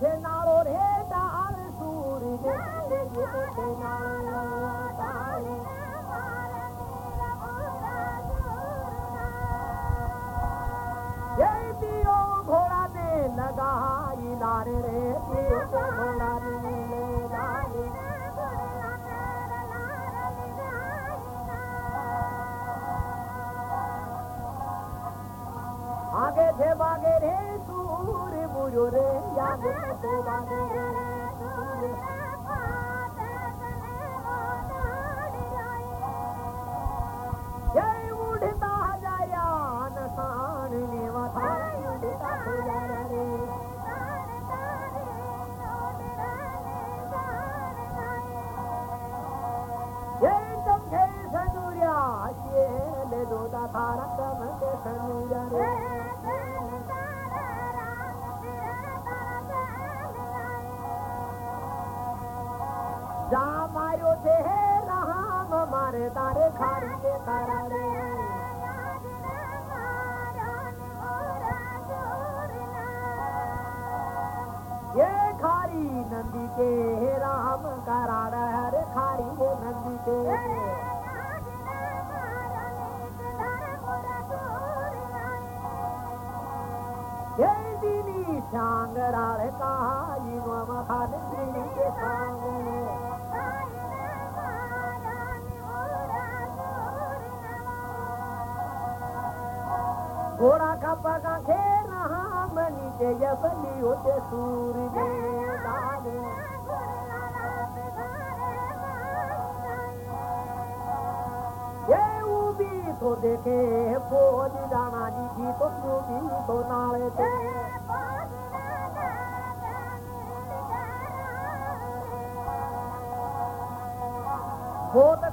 जोनारो रे तूर गिरो लगाई नारे रे दियो घोड़ा ने लगाई आगे थे बागे रे सूर मुझो जाम आयो तारे खारी नंदी के खारी शांगराड़ का ये मामा दीनी के सांग घोड़ा का पगा खे राम नीचे यबली होते सूर्य डाले ये उबी तो देखे फौज दाना जी की तो उबी तो नाले थे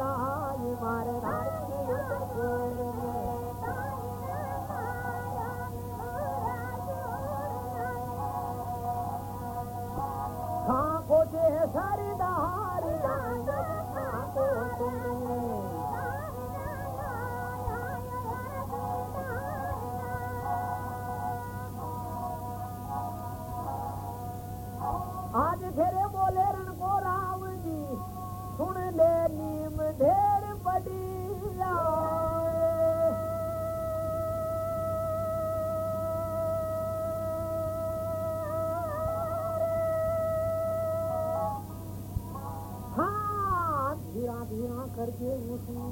ने करके उसने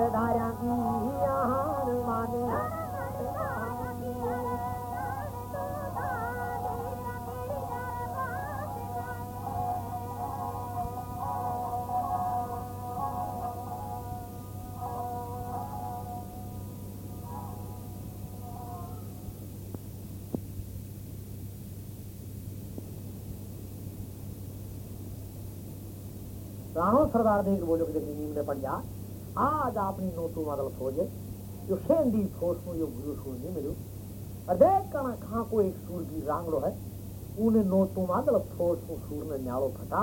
छत्र धारा की आहार कि आज आपनी नोटू मदल सोजे जो सेंदी फोस में यो गुरु सूर नहीं मिलो। और देख कना कहाँ को एक सूर की रांगलो है? उने नोटू मदल फोस में सूर ने न्यालो फटा।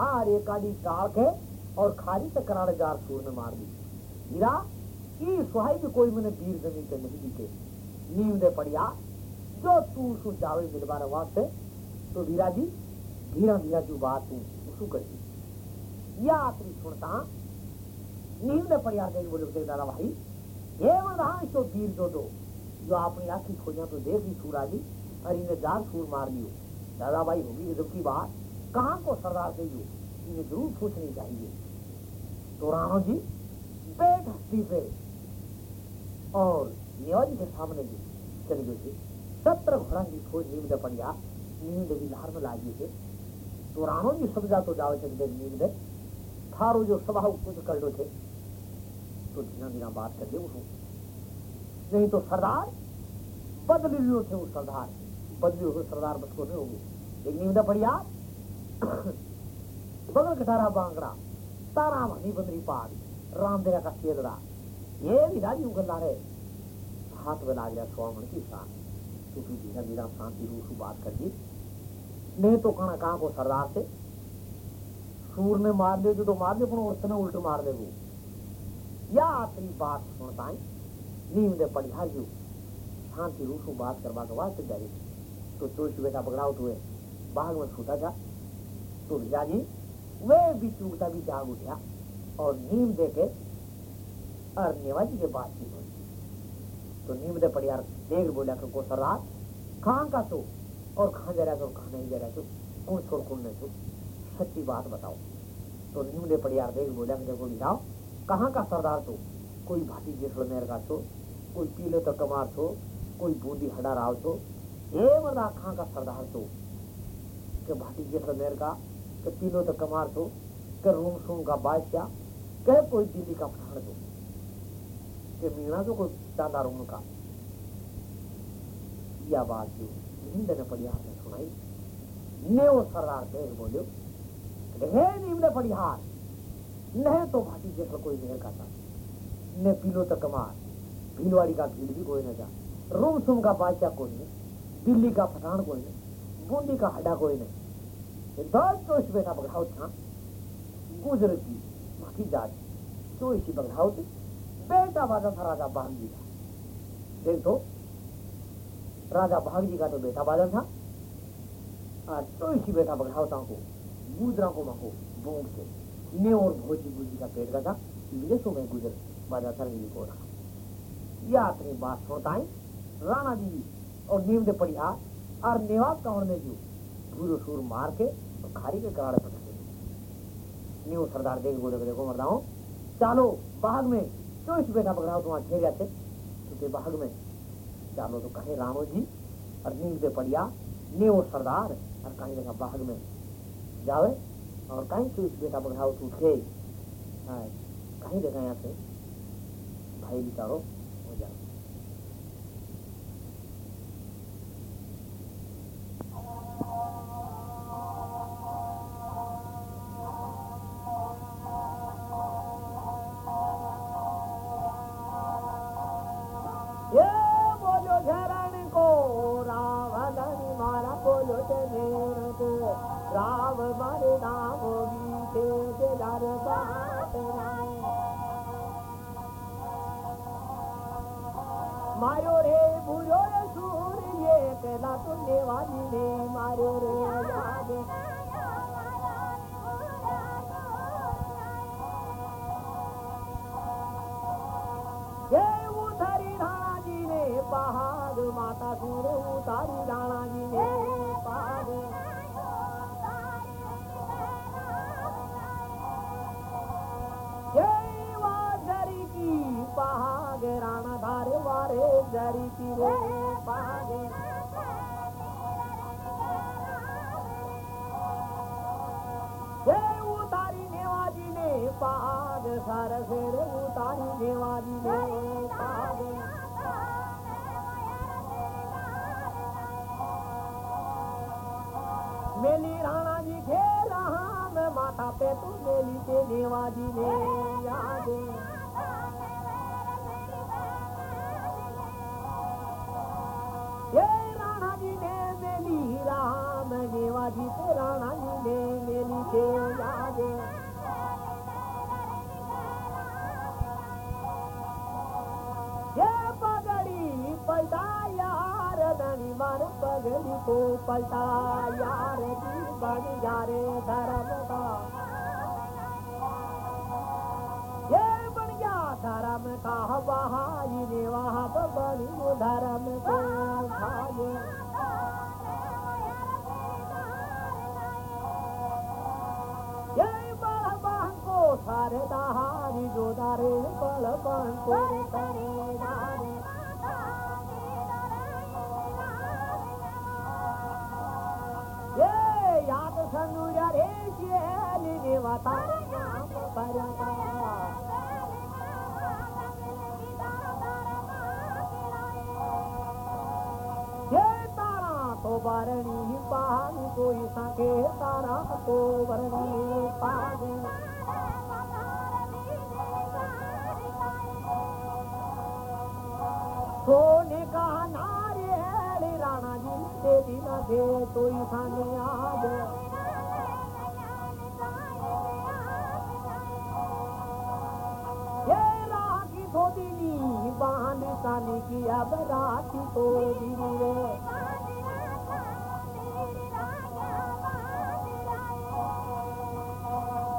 आ रे काडी टाल के और खारी से कराड़ जार सूर ने मार दी। हीरा की सुहाई भी कोई मैंने वीर ज़मीन पे नहीं दिखे। नींद पड़िया। जो तू सु जावे मिलवाने वास्ते तो वीरा जी धीरा धीरा जो बात तू उसू कर दी या आखिरी सुनता नींद पड़िया देख बोलो देख दादा भाई। ये मधान तो वीर जो दो। जो अपनी आखी खोजा तो देख ली सूरा जी और इन्हें जार सूर मार लियो दादा भाई, होगी ये की बात। कहाँ को सरदार से यू इन्हें ज़रूर पूछनी चाहिए। तो राणो जी बैठ हस्ती पे और नेवाजी के सामने जी चली गई थी। सत्र घोड़ा की खोज नींद पड़िया नींद भी लार में लागी थे। तो राणो जी समझा तो जावे थे नींद थारो जो सभा कुछ कर लो थे। तो धीना धीना बात कर उसको नहीं तो सरदार बदली लियो थे वो सरदार। बदली हुए सरदार बस को नहीं होगी। एक निविदा बढ़िया बगल कटारा बांगड़ा तारा मनी बंदरी पहाड़ राम देरा का सेदड़ा ये विधाजी उगला रहे हाथ में लाग गया स्वामण की शान। तू धीरा धीरा शांति रूप बात कर दी नहीं तो कहा कहाँ को सरदार से? सूर ने मार लियो तो मार लियो पण उसने उल्ट मार दे या आखिरी बात सुनता है नींद पढ़िया जो। शांति रूप से बात करवा के वास्ते जारी तो चोच बेटा पकड़ाओ तो बाग में छूटा था। तो भैया जी, वे भी चूकता भी जाग उठा और नीम दे के और नेवाजी के बात की तो नीम दे पड़िया देख बोला को सरदार कहाँ का तो? और कहाँ जा रहा तो? कहाँ नहीं जा रहा तो? कौन छोड़ कौन नहीं तो? सच्ची बात बताओ। तो नीम दे पड़िया देख बोला देखो जाओ कहाँ का सरदार तो? कोई भाटी जैसलमेर का तो कोई पीले तो कमार तो कोई बूंदी हडा राव छो ये मरदा, कहाँ का सरदार तो? के भाटी जैसलमेर का, के पीलो तो कमार छो के रूम सूम का बादशाह, के कोई दिल्ली का पठान छो के मीणा तो कोई चांदा रूम का? या बात जो हिंद ने पड़ियार ने सुनाई ने वो सरदार से बोलियो, हे नीम ने पड़ियार न तो भाटी जैसा कोई नहीं था न पीलो तो कमार भीलवाड़ी का भील भी कोई न जा रोम सुम का बादशाह कोई नहीं। दिल्ली का पठान कोई नहीं। बूंदी का हड्डा कोई नहीं। दस तो इस बेटा बगड़ाओ था। गुजर की बाकी जात। तो इसी बगड़ाओ थी। बेटा बाजा था राजा भाग जी का। देख तो राजा भाग जी का तो बेटा बाजा था। आज तो इसी बेटा बगड़ाओ था को गुजरा को मको बूंद के ने और भोजी गुजी का पेट का था विदेशों में गुजर बाजा सरंगी को रहा यह अपनी बात सुनताई राणा जी और नीम दे पड़ी आ और नेवाब कावड़ में जो भूरो सूर मार के और खारी के कराड़े पटा दे न्यू सरदार देख बोले देखो मरदाओ चालो बाग में क्यों इस बेटा पकड़ाओ तुम ठेर जाते क्योंकि बाग में चालो तो कहे रामो जी और नीम दे पड़िया ने सरदार और कहीं देखा बाग में जावे और कहीं तू इस बेटा बढ़ाओ तू थे कहीं जगह से भाई मारो रे बुरो रे सूर ये कहला तुमने वाली ने मारो रे याद ये उतारी राणा जी ने पहाड़ माता सूर उतारी राणा उतारी राणा जी खेला में माथा पे तू मेली के नेवाजी ने याद मेली के याद ये पगड़ी पलटा यार धनी मार पगड़ी को पलटा यार की बन जा रे धर्म का ये बन गया धर्म का बहाई ने वहाँ पर बनी वो धर्म को खाए सारे जो दारे बड़ बहन को दारे ये याद संगुरा रे जेली देवता। परता ये तारा तो बरणी पानी कोई सके तारा तो बरणी पानी। जी दे दीना दे तो सामने आज ये राखी धोदिनी बाँध सानी की अब राखी तो रे।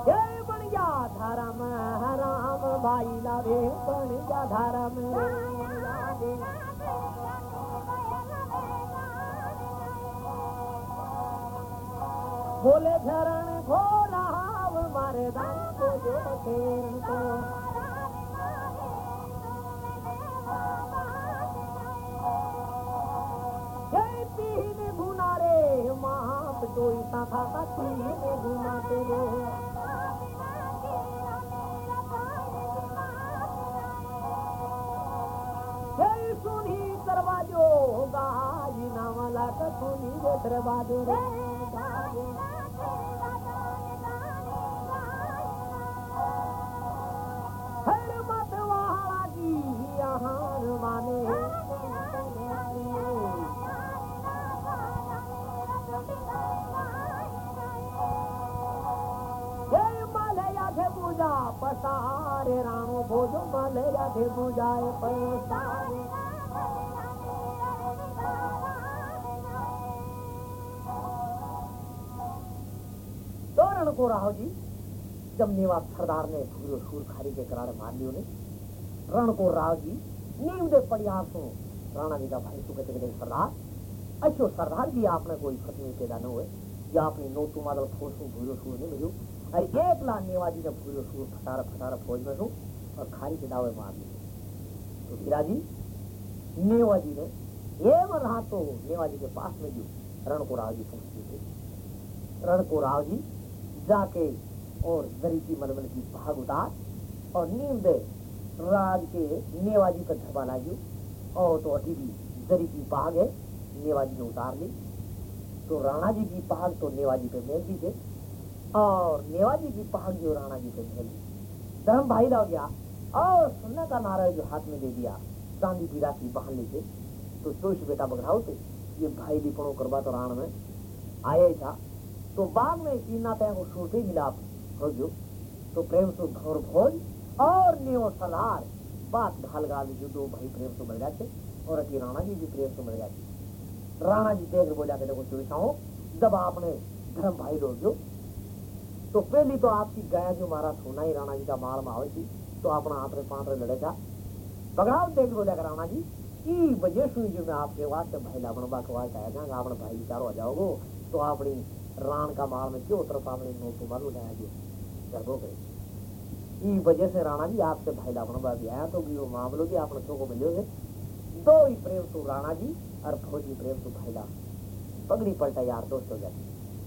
ये बन गया धर्म हराम भाई लावे, बन गया धर्म। घुनारे मां घुमा ते रे नामला का सुनी रे हर मत वाला की माने पूजा पसारे राणो भोजो मलया थे पूजाए पसारे तो रण को राहो जी। जब निवास सरदार ने सूर्य सूर खारी के करारे मार लियो ने, रण को राव जी। नीम दे पड़ियार सो राणा जी का भाई सु कहते कहते सरदार। अच्छो सरदार जी, आपने कोई खतरे पैदा न हुए। या अपनी नोतू मादल फौज सु भूरो सूर नहीं मिलो अरे एक ला नेवाजी ने भूरो सूर फटारा फटारा फौज में सु और खारी के दावे मार लिए। तो हीरा जी नेवाजी ने ये रहा तो नेवाजी के पास में जो रण को राव जी पहुँच थे। रण को राव जी जाके और दरी की मलमल की भाग उतार और नीम दे राज के नेवाजी का धबा लागियो और तो अटी भी दरी की भाग है, नेवाजी ने उतार ली। तो राणा जी की पहाड़ तो नेवाजी पे मेल दी थे और नेवाजी की पहाड़ जो राणा जी पे मेल दी धर्म भाई ला गया और सुनने का नारा जो हाथ में दे दिया चांदी की राखी बाँध ली थे तो चोश बेटा बगड़ाओ थे ये भाई लिपणो करवा तो राण में। आया था। तो बाद में सीना तय को छोटे मिलाप हो जो तो प्रेम से घोर भोज और नेव सलार। बात घाल गाल जो दो भाई प्रेम से मिल जाते और अति राणा जी भी प्रेम से मिल जाते। राणा जी देख बोला के देखो चुविसाओ जब आपने धर्म भाई लोग जो तो पहली तो आपकी गया जो मारा सोना ही राणा जी का माल में आवे थी तो अपना हाथ में पाँच लड़े था। पकड़ाओ देख के राणा जी, ई वजह सुई जो मैं आपके वास्ते भाई लावण बा के वास्ते आया जाऊँगा अपने भाई विचारो आ जाओगो तो अपनी राण का माल में क्यों तरफ़ आपने नोट मालूम उठाया जो गर्भो ई वजह से राणा जी आपसे भाई लावण बा भी आया तो भी वो मामलो भी आपने सो को है। दो ही प्रेम तू राणा जी और फौजी प्रेम तू भैला पगड़ी पलटा यार दोस्त हो जाती।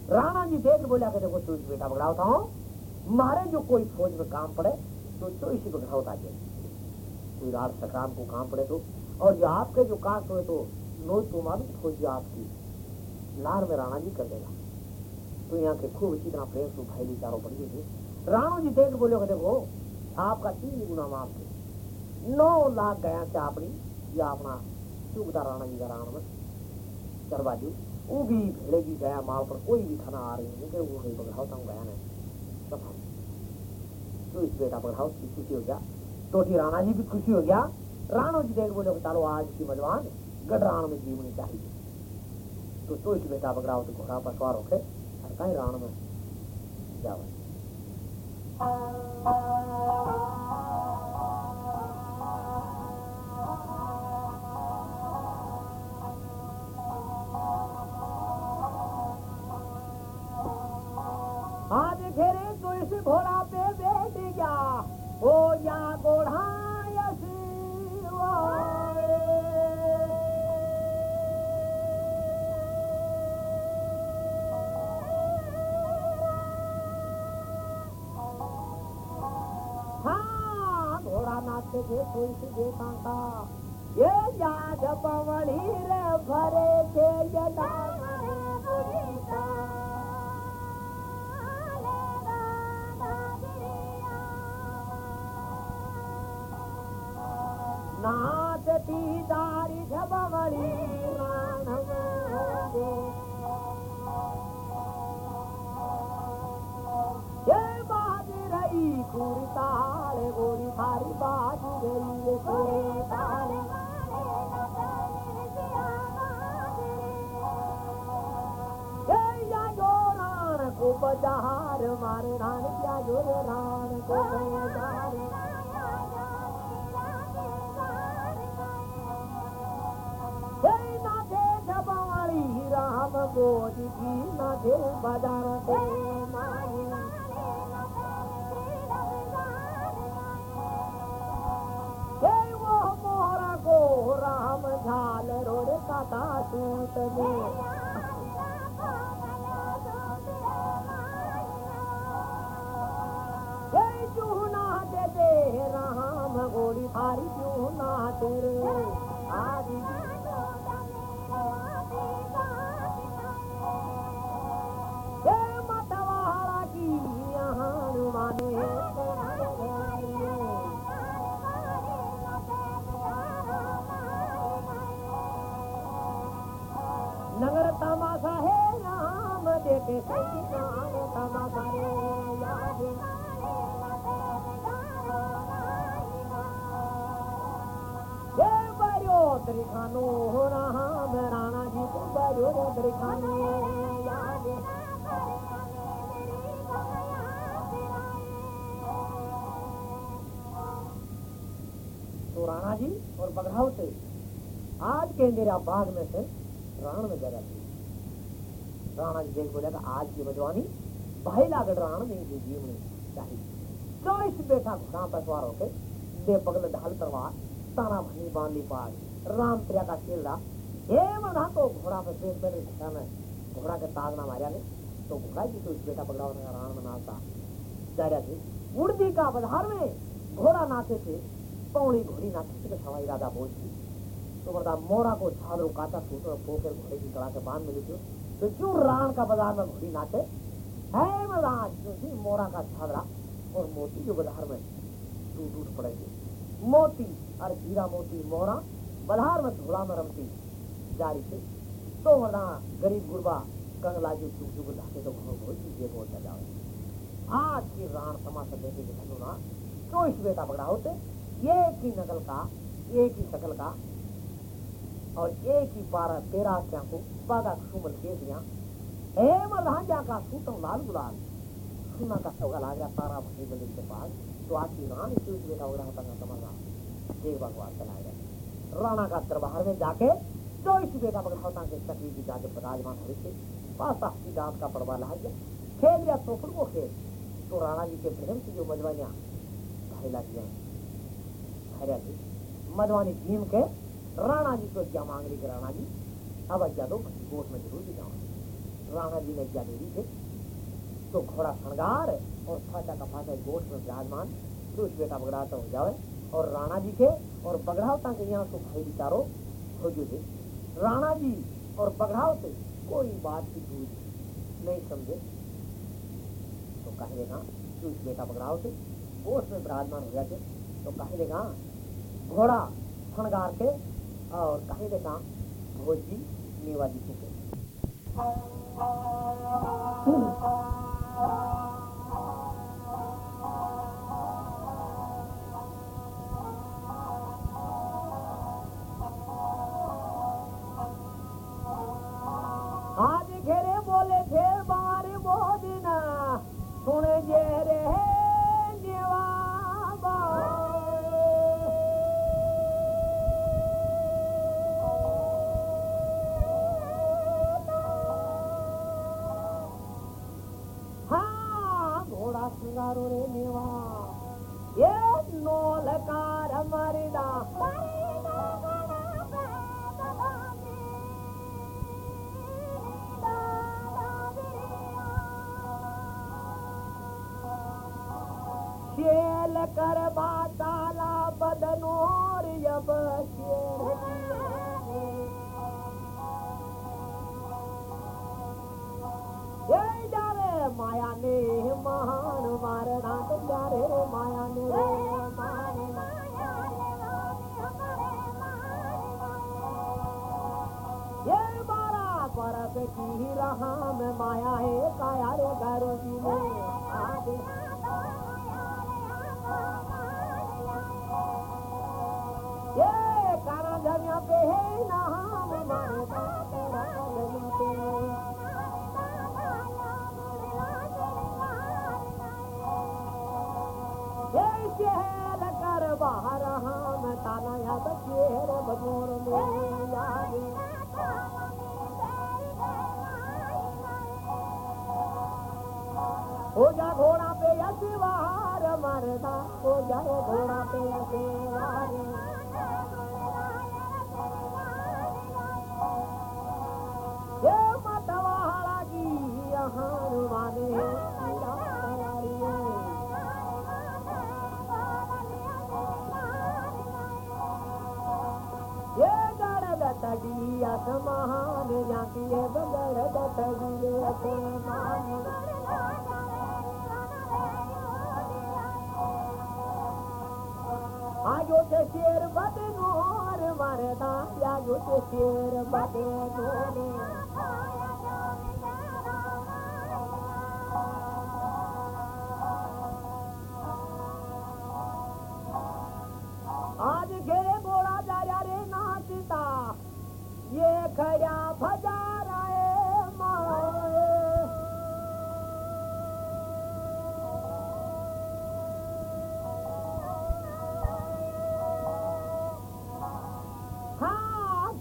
राणा जी देख बोला के देखो तू बेटा बगड़ा होता हूँ? मारे जो कोई फौज में काम पड़े तो तो इसी को घटाओ ताकि। कोई रात सकाम को काम पड़े तो। और जो आपके जो कास्ट हुए तो नो तो मालूम फौजी आपकी। लार में राणा जी कर देगा। तो यहाँ के खूब इसी तरह प्रेम से भाई चारों गई थी राणा जी देख बोले देखो, आपका तीन गुना माफ़ थे नौ लाख गया से अपनी या अपना चुगता राणा जी का राण में करवा दी वो भी भेड़ेगी गया माल पर, कोई भी खाना आ रही है वो नहीं पकड़ाओ था गया नहीं। सब तो इस बेटा पकड़ाओ खुशी हो गया। तो राणा जी भी खुशी हो गया। राणो जी देख बोले चलो, आज की मजवान गडराण में जीवनी चाहिए। तो तो इस बेटा पकड़ाओ तो घोड़ा पर सवार होके कहीं राण सी ये याद पवड़ी रे भरे थे ये नाचती दारी झबवड़ी ये बाज रही कुरी ताल गोरी थारी बाज मार जय ना जबवाणी राम गोी न काटा सूत में चूना दे दे राम तेरे आदि नगर तमाशा है देखे नाम है बरियो त्रिखानो राम, राणा जी त्रिखानो तो राणा जी और बघराव से आज के मेरा बाग में से राण में जगह थी राणा जी देख बोलेगा आज की मजवानी भाई लागड़ राण में जी जीवनी चाहिए। चौबीस बेटा घोड़ा पर सवार होके? दे पगल ढाल तलवार, ताना भनी बांधी पाग राम प्रिया का खेलड़ा हे मधा तो घोड़ा पे पेट पे घोड़ा में घोड़ा के ताग ना मारिया ने तो घोड़ा की तो इस बेटा पगड़ा होने राण में नाचता जा रहा थे उड़दी का बधार में घोड़ा नाचे थे पौड़ी घोड़ी नाचे थे सवाई राजा बोलती तो बता मोरा को छादरो काटा सूटर पोकर घोड़े की कड़ा के बाँध मिली थी तो क्यों राण का बाज़ार में घोड़ी नाचे? है मदाज क्योंकि मोरा का छादरा और मोती जो बाज़ार में टूट टूट पड़ेगी मोती और हीरा मोती, मोरा बधार में धोला में रमती, जारी से तो वरना गरीब गुरबा कंगला जो चुप चुप लाके तो घोड़ घोड़ की जेब होता जाओ। आज की राण तमाशा देखे के धनुना चौबीस बेटा पकड़ा होते? एक ही नकल का, एक ही शकल का और एक ही पारा तेरा क्या को बागा सुमल के दिया। हे मधांजा का सूतम लाल गुलाल। सुना का सौगा ला गया तारा भनी बलिन के पास। तो आज की रान इसी बेटा हो रहा था तमन्ना। देव भगवान चला गया। राणा का दरबार में जाके तो इस बेटा बगड़ावता के चक्री की जाके विराजमान हुई थी। पासा की दांत का पड़वा ला गया। खेल गया तो फिर वो खेल। तो राणा जी के प्रेम की जो मजवानियाँ भाईला किया भैया जी मधवानी भीम के राणा जी को क्या मांग रही राणा जी अब अज्ञा दो गोट में ज़रूर जाओ राणा जी ने क्या दे दी थे? तो घोड़ा शृंगार और फाचा का फाचा गोट में विराजमान तो बेटा बगड़ाता हो जाए और राणा जी के और बगड़ावता के यहाँ तो भाई बिचारो हो जो थे। राणा जी और बगड़ाव से कोई बात की दूर नहीं समझे। तो कह देगा, तू इस बेटा पकड़ाओ से गोश में विराजमान हो जाते। तो कह देगा, घोड़ा फणगार के और कहीं का भोज भोजी मेवा जी के कर बाताला बदनोर यब शेर। ये जा रे माया ने महान मारे नाथ जा रे माया ने ये बारह बरस की रहा में माया है काया रे घर जी हो घोड़ा पे मरदा हो जाए घोड़ा पे असिवार ये मतवाड़ा की यहाँ रुवाने आजो त शेर बट घोर मार त पियाजो शेर बटर हा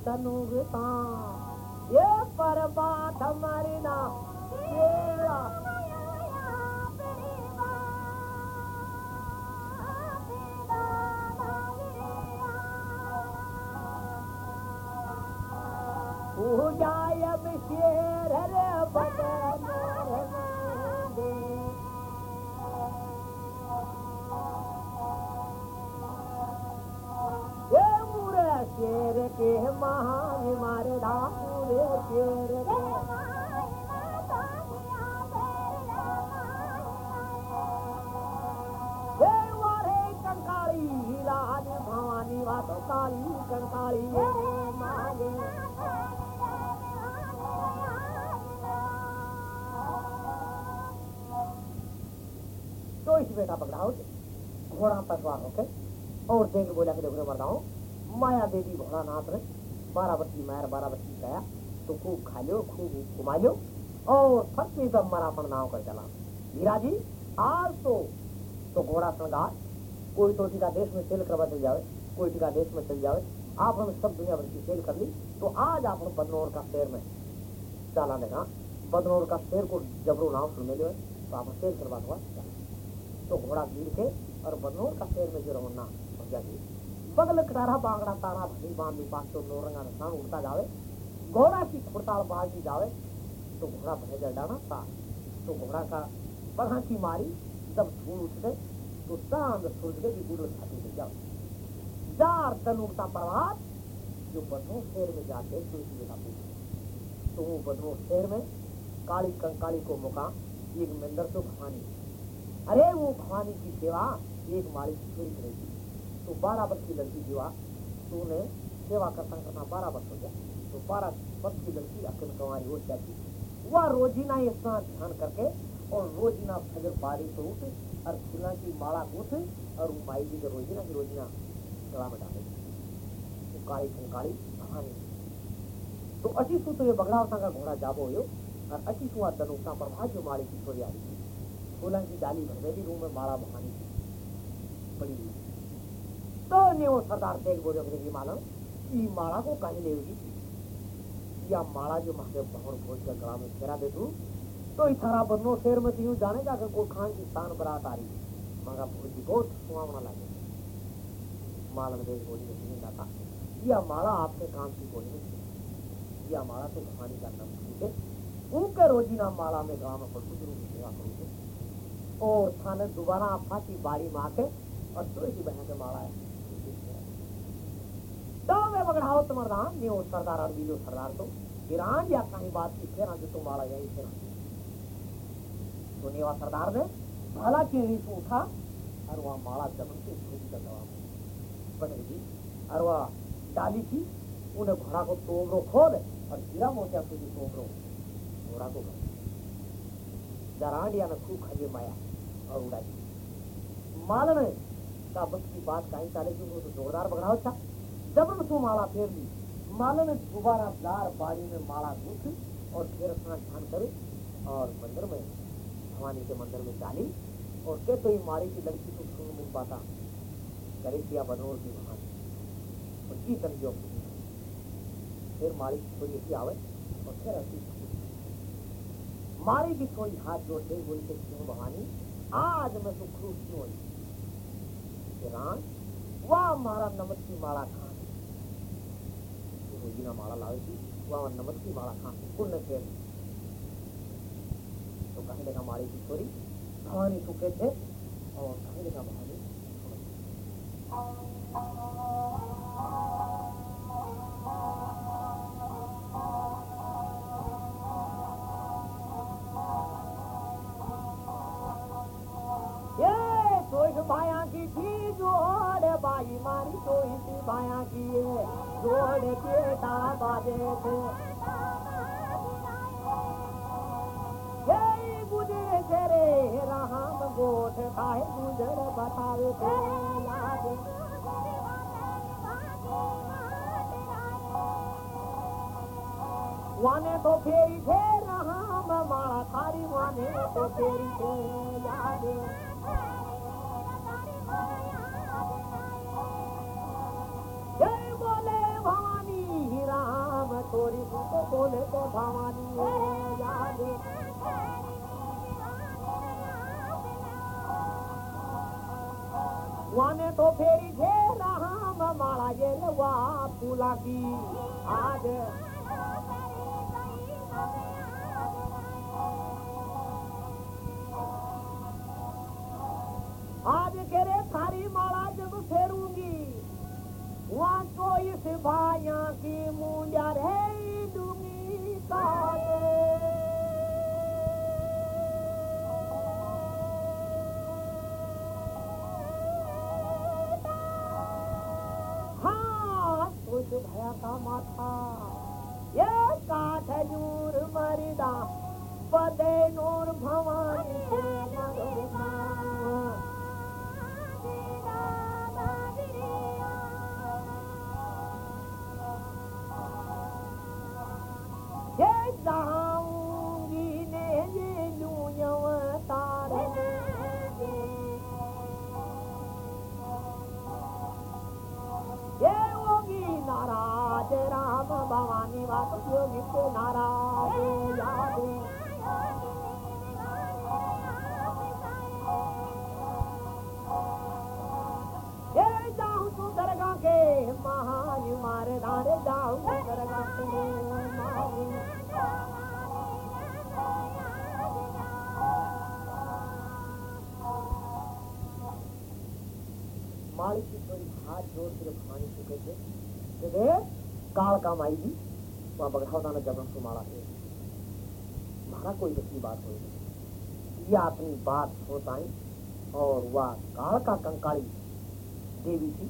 तनु तां पर के महान मारे पूरे काली कंकाली तो इस बेटा पकड़ाओ घोड़ा पर सवार होके और देख बोला के देखो मरदाओ माया देवी घोड़ा नाथ रे बारह बत्ती मार बारह बत्ती गया तो खूब खा लो खूब घुमा लो और फटनी तब मरा अपन नाव कर चला हीरा जी आज तो तो घोड़ा श्रृंगार कोई तो टीका देश में सेल करवा चल जावे, कोई टीका देश में चल जावे, आप हम सब दुनिया भर की सेल कर ली तो आज आप हम बदनौर का शेर में चला देखा बदनौर का शेर को जबरू नाव सुन मिले तो आप सेल करवा दो तो घोड़ा गिर के और बदनौर का शेर में जो रहो ना समझा जी पगल कटारा बांगड़ा तारा भली बाँध पास तो नोरंगा नसान उड़ता जावे। घोड़ा की खुड़ताल बाजी जावे तो घोड़ा भले डाना था। तो घोड़ा का बढ़ा की मारी, जब धूल उठ गए तो चाँद सूरज के भी गुड़ छाती से जाओ। जार तन उड़ता प्रभात जो बधो शेर में जाके तुलसी बेटा पूछे तो वो बधो शेर में काली कंकाली को मुकाम एक मंदिर तो भवानी। अरे वो भवानी की सेवा, एक माली की छोरी करेगी। तो बारह वर्ष की लड़की जो तो उन्हें सेवा करता करना बारह वर्ष हो गया। तो बारह वर्ष की लड़की अकल कुमारी हो जाती। वह रोजीना स्नान ध्यान करके और रोजीना फजर बारी तो उठ और फूला की माला उठ और माई जी के रोजीना की रोजीना गला में डाले। तो काली कंकाली कहानी। तो अची सु तो ये बगड़ावता का घोड़ा जाबो हो और अची सुआ तनुता पर भाग्य माली की छोरी आई थी। फूलन की डाली भर भी रूम में माला बहानी पड़ी हुई तो ने बोले अपने की माला। ई माला को कहीं ले हुई या माला जो माके भवन भोज के गला में फेरा दे तू तो इथारा बनो शेर में तीन जानेगा कि कोई खान की स्थान बरात आ रही मगा भोजी बहुत सुहावना लगे। माला में देख बोली नहीं जाता। या माला आपके काम की कोई नहीं। या माला तो भवानी का नाम है। उनके रोजीना माला में गाँव में पशु गुरु की सेवा करूँ और थाने दोबारा फांसी बाड़ी माँ के और दो की बहन के माला है। तो मैं तुम्हार दान नहीं हो सरदार और बीलो सरदार तो। ईरान या कहीं बात की फिर जो तुम माला यही फिर तो नेवा सरदार ने भाला की रीस उठा, और वहाँ माला जमन से छोटी का जवाब पटेल जी, और वह डाली थी, उन्हें घोड़ा को तोबरो खोल और हीरा मोतिया तुझे तोबरो, घोड़ा को जरांडिया ने खूब खजे माया और उड़ाई। ने का बस की बात कहीं चाले की तो जोरदार पकड़ाओ था जबरन सो माला फेर ली, माला ने दोबारा दार बाड़ी में माला गुथ और फिर अपना ध्यान करे और मंदिर में, भवानी के मंदिर में चाली और के तो ही मारी की लड़की को सुन मिल पाता। करे किया बनोर की भवानी। और की तन जो फिर मारी की थोड़ी ऐसी आवे और फिर ऐसी मारी की थोड़ी हाथ जोड़ते बोलते, क्यों भवानी, आज मैं तो खुश क्यों राम, वाह, मारा नमक की माला खा रोजीना माला लावे थी वहाँ नमक की माला खान पुण्य के तो कहने लगा मारी की छोरी भवानी सुखे थे और कहने लगा भवानी वाने तो फेरी थे राम मारा थारी वाने तो फेरी थे याद थोड़ी को बोले तो भवानी याद वाने तो फेरी थे राम माला ये वा फूला की। आज आज केरे थारी माला जब फेरूँगी। वहाँ कोई सिपाहिया भया थे देख काल काम आएगी वहाँ बगड़ावता ने जब हमको थे। मारा कोई दूसरी बात हो ये अपनी बात सोचाई और वह काल का कंकाली देवी थी।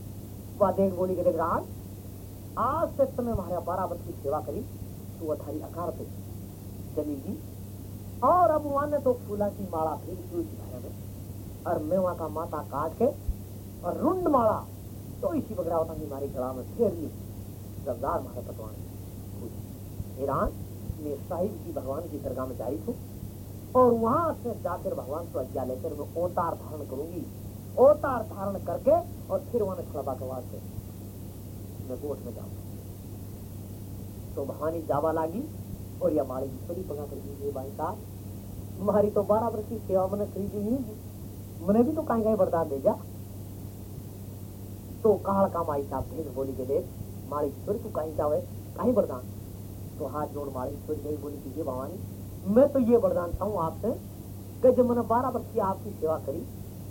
वह देख बोली के देख रहा आज से तुम्हें हमारे वर्ष की सेवा करी तो वह थारी आकार पे चलेगी और अब वहाँ ने तो फूला की माला फिर घर में, और मैं वहाँ का माता काट के, और रुंड माला इसी बगरावता की मारी गला में फेर ली जबदार मारे पतवान ईरान मैं साहिब की भगवान की दरगाह में जाई थी और वहाँ से जाकर भगवान को आज्ञा लेकर मैं अवतार धारण करूँगी। अवतार धारण करके और फिर वहाँ छड़बा के वास्ते मैं गोठ में जाऊँगा। तो भवानी जावा लागी और यह माड़ी बड़ी पगा कर दी भाई साहब, तुम्हारी तो बारह वर्ष की सेवा मैंने खरीदी नहीं मैंने भी तो कहीं कहीं वरदान दे जा तो काल का माई साहब भेद बोली के देख माड़ी ईश्वर तू कहीं जावे, कहीं वरदान? तो हाथ जोड़ माड़ी ईश्वर गई बोली कीजिए भवानी, मैं तो ये वरदान चाहूँ आपसे कि जब मैंने बारह वर्ष की आपकी सेवा करी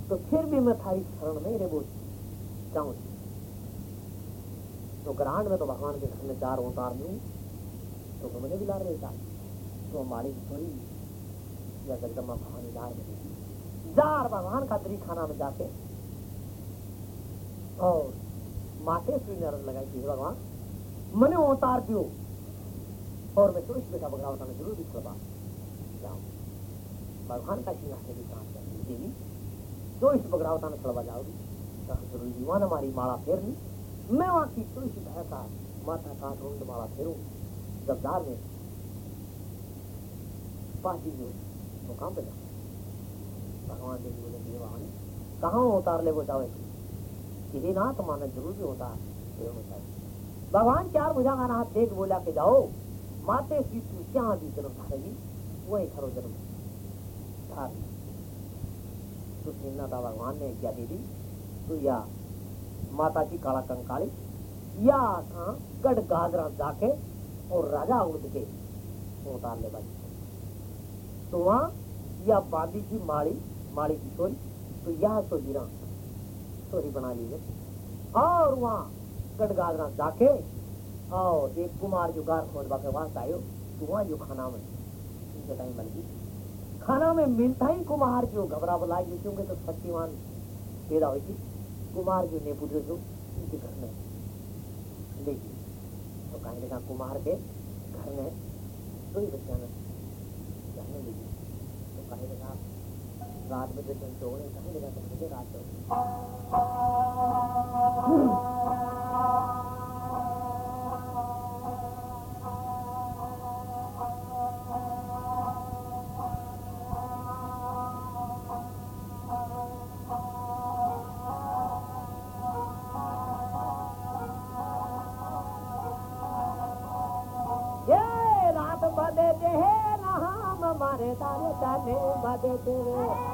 तो फिर भी मैं थारी शरण में रे बोल जाऊँ। तो ग्रांड में तो भगवान के घर में चार उतार लूँ तो मैंने भी ला रहे था तो हमारी थोड़ी, या जगदम्बा भवानी ला रहे जार भगवान का तरी खाना में जाके और माते श्री ने अर्ज़ लगाई थी भगवान। मैंने उतार दियो। और मैं तो इस बेटा बगरावता में ज़रूर भी छुड़वा जाऊँ भगवान का सिंहासन भी काम देवी तो इस बगरावता में छुड़वा जाओगी कहा, ज़रूरी दीवान हमारी माला फेरनी। मैं वहाँ की तुलसी भैंसा माता का ढूंढ माला फेरू। जबदार में पाजी जो तो काम पे जा भगवान देवी बोले देवान कहाँ उतार ले वो जावे किसी ना तो माना ज़रूर होता है। भगवान चार भुजा का हाथ देख बोला के जाओ, माते सी तू क्या भी जन्म धारेगी वही खरो जन्म धार तो था भगवान ने क्या दे दी? तो या माता की काला कंकाली, या कहा गढ़ गागरा जाके और राजा उड़ के उतार ले भाई। तो वहाँ, या बादी की माड़ी माड़ी की चोरी तो यह तो गिरा। चोरी बना लीजिए और वहाँ गढ़गागरा जाके और एक कुमार जो गार खोजबा के वास्ते आयो। तो वहाँ जो खाना में टाइम मिल गई खाना में मिलता ही कुमार जो घबरा बुलाई क्योंकि तो शक्तिमान पैदा हुई थी। कुमार जो ने पुत्र जो इनके घर में देखिए तो कहीं, देखा, कुमार के घर में दो ही बच्चा ने, जाने लगी तो कहीं, देखा रात में जब चोड़े कहीं देखा तो रात तने बदे रे प्यारे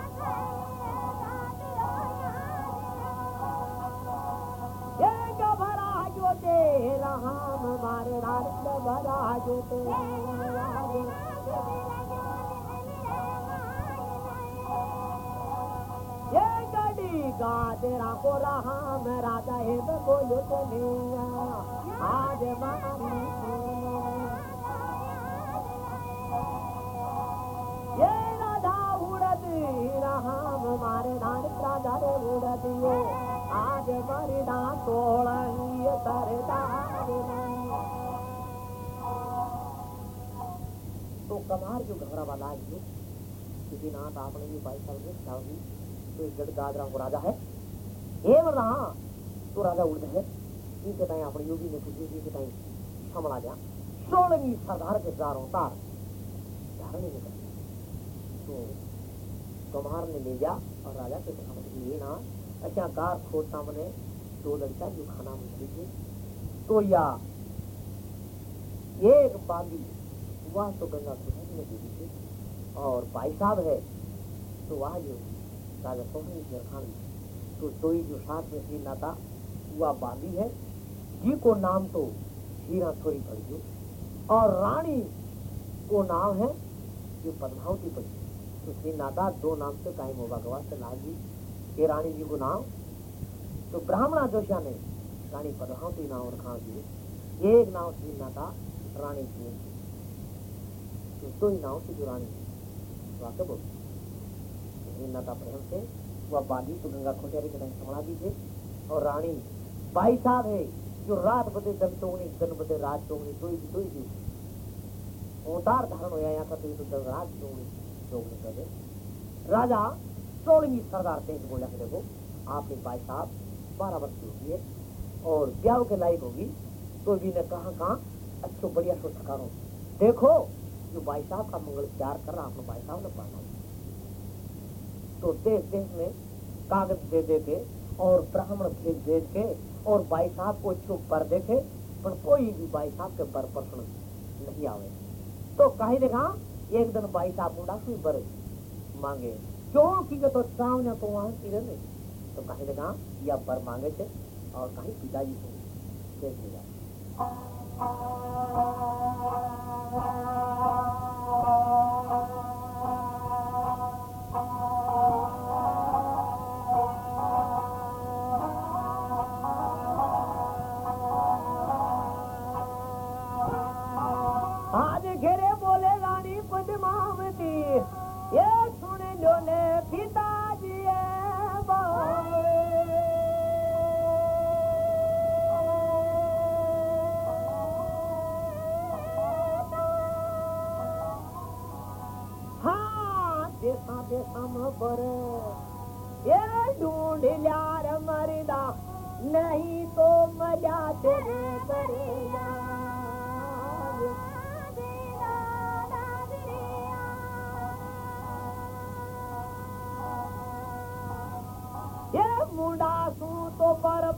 राम मारे रात बराजो तो ये गड़ी गाजरा को राम राजा मारी ये राधा मारे नानक राजा रे उड़दियो आज मरना तोड़ंगी तो कमार जो घबरा वाला है किसी नाथ आपने भी साल में चाहोगी तो गढ़ दादरा को राजा है हे वरना तो राजा उड़ है इनके टाइम अपने योगी ने पूछी इनके टाइम समझ आ गया सोलंगी सरदार के चारों तार धारण नहीं तो कमार ने ले गया और राजा के समझ ये ना अच्छा कार खोटा मने दो लड़का जो खाना में लीजिए तो या, एक बागी वह तो गंगा खुदा ने दे दी थी। और भाई साहब है तो वह जो राजा सोहनी शेर खान तो दो ही जो साथ में थी, नाता, वह बांधी है जी को नाम तो हीरा थोड़ी पड़ी और रानी को नाम है, जो पद्मावती पड़ी। तो श्री नाता, दो नाम से कायम होगा गवा से लागी के रानी जी को नाम। तो ब्राह्मणा जोशिया ने रानी पद्मावती नाम रखा दिए एक नाम श्री नाता रानी जी तो दो ही नाम से जो रानी वाक्य बोल श्री नाता प्रेम से वह बांधी तो गंगा खोटियारी के टाइम संभला दी थे और रानी, भाई साहब है, जो रात बदे दन चौगनी दन बदे रात चौगनी दो ही दो ही दी अवतार धारण होया यहाँ का तो दन रात चौगनी चौगनी कर राजा चौड़ंगी सरदार तेज बोला कि देखो आपने भाई साहब, बारह वर्ष की होगी और ब्याह के लायक होगी तो भी ने कहा कहा अच्छो बढ़िया सो ठकारो देखो, जो भाई साहब का मंगल प्यार कर रहा अपने भाई साहब ने पढ़ना तो देश देश में कागज़ दे दे के और ब्राह्मण भेज भेज के और भाई साहब को चुप पर देखे, पर कोई भी भाई साहब के बर प्रश्न नहीं आवे। तो कहीं देखा, एक दिन भाई साहब मुंडा सुई बर मांगे क्यों की तो तो वहाँ की रहने तो कहीं देखा या पर मांगे थे और कहीं पिताजी से देख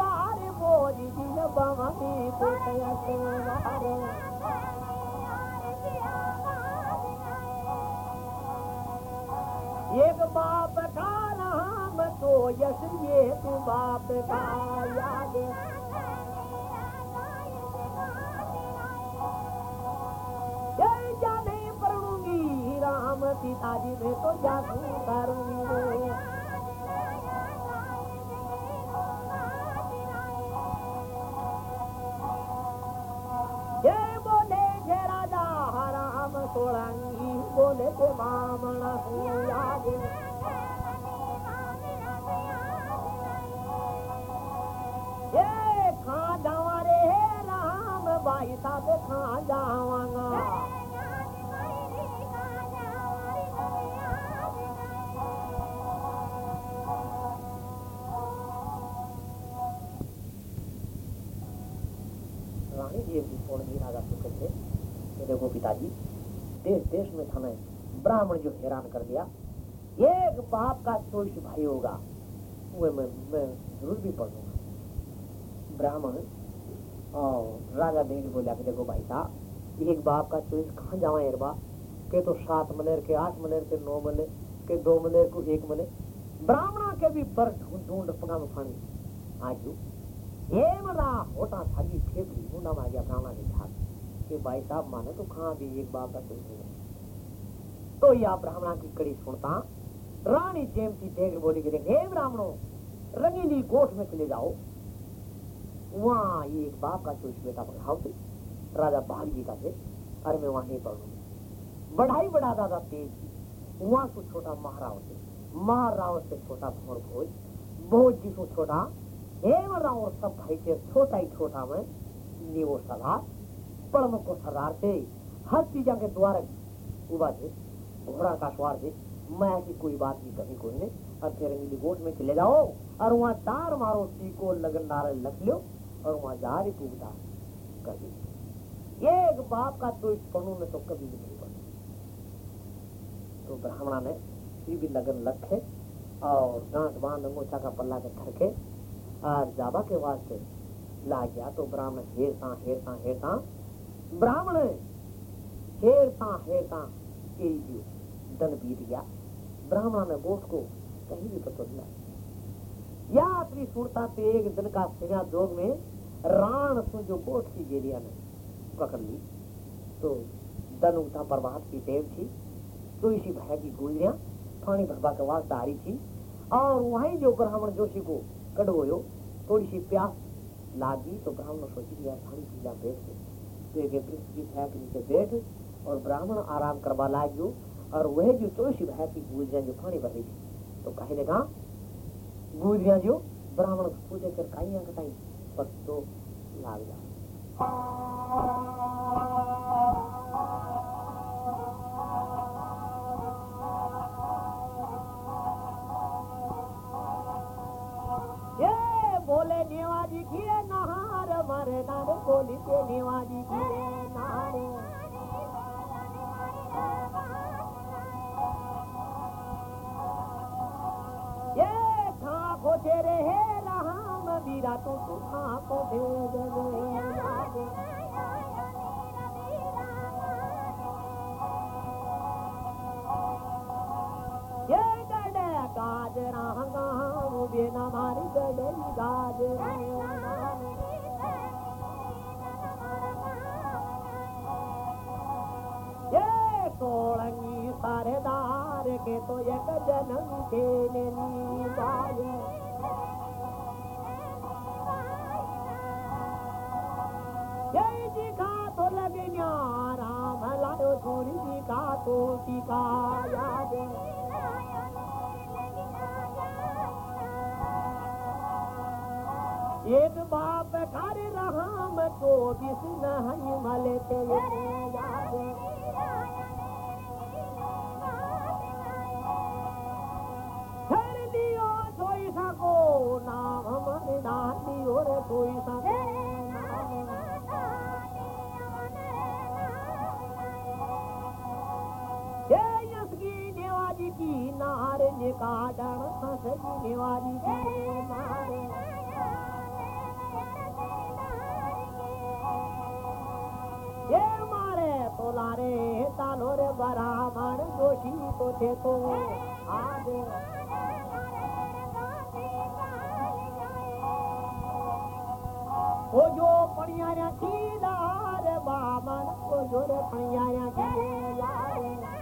वारे मोदी न बी तोखे बाप का राम तो यश ये तू बाप का याद यसां पढ़ूं राम सीता जी राजा राम सोरंगी माम जावांगा रानी जी भी फ़ोन राजा देखो पिताजी देश देश में था मैं ब्राह्मण जो हैरान कर दिया एक बाप का चोइस भाई होगा वो मैं मैं ज़रूर भी पढ़ूँगा ब्राह्मण और राजा देवी बोला कि देखो भाई साहब, एक बाप का चोइस कहाँ जावा यार बा के तो सात मलेर, के आठ मलेर, के नौ मले के दो मलेर, को एक मले ब्राह्मणा के भी पर ढूंढ पगा में फानी आजू, ये मला होटा थाली फेफड़ी मुंडा में आ गया ब्राह्मणा के झाग के भाई साहब, माने तो कहाँ भी एक बाप का चोइस नहीं तो या ब्राह्मणा की कड़ी सुनता, रानी जेमती देख बोली कि हे ब्राह्मणों, रंगीली गोठ में चले जाओ। वहाँ ये एक बाप का चोश बेटा पकड़ाओ थे राजा भाग जी का थे अरे मैं वहाँ पढ़ू बढ़ाई बढ़ा दादा तेज वहाँ को छोटा महाराव से महाराव से छोटा भोर भोज भोज जी को छोटा हेम राव सब भाई के छोटा ही छोटा में नीवो सरदार पड़म को सरदार थे हर चीजा के द्वार उबा थे घोड़ा का स्वार थे मैं ऐसी कोई बात नहीं कभी कोई नहीं। और फिर गोट में चले जाओ और वहाँ तार मारो टीको लगन नारे लख लो और वहाँ जा रही पूछता कर दी एक बाप का तो इस पणु में तो कभी भी नहीं पड़ा तो ब्राह्मणा ने फिर भी लगन लखे और गांठ बाँध अंगोछा का पल्ला के खरके और जाबा के वास्ते ला गया। तो ब्राह्मण हेरता हेरता हेरता ब्राह्मण हेरता हेरता दन बीत गया। ब्राह्मण ने गोठ को कहीं भी पता दिया। या अपनी सुरता एक दिन का सिया जोग में राण सु जो गोठ की गेरिया ने पकड़ ली। तो दन उठा प्रभात की टेव थी तो इसी भय की गुजरिया पानी भरवा के वास्ते आ रही थी, और वहीं जो ब्राह्मण जोशी को कड़वोयो थोड़ी सी प्यास लागी तो ब्राह्मण सोची यार पानी पीला बैठ के तो एक वृक्ष की छाया के नीचे बैठ और ब्राह्मण आराम करवा लागो और वह जो चौसी भय की गुजरिया जो पानी भर रही थी तो कहे लगा गुजरिया जो ब्राह्मण पूछे कर काइया कटाई। पर तो लाग जा बोले नेवाजी की नहार, मरे बोली के नेवाजी की नहार। ये खा को वीरा तो तू खा को भेज दे गडरी गाजरा ये सोलंगी सारेदार के तो एक जन्म के बाजे का तो लगे राम लायो थोड़ी जी का तो टीका एक बाप घर राम को बिस नहीं मले तेरे सको नाम मन दान दियो रे सोई सको। काडण सस जी निवारी मारे जय मारे जय तालो रे बरामण जोशी तो थे तो आज ओ जो पणियारा की दार बामन को रे पणियारा थी लाए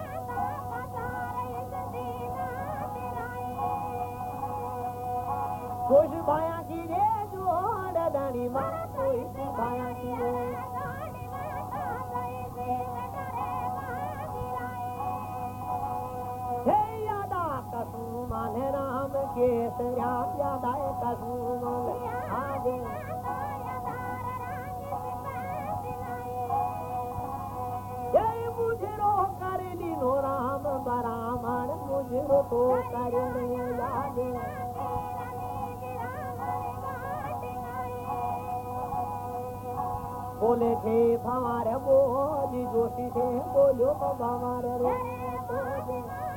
मुझे तो कर याद बोले थे भंवर बोल जोशी थे बोलो भंवर रो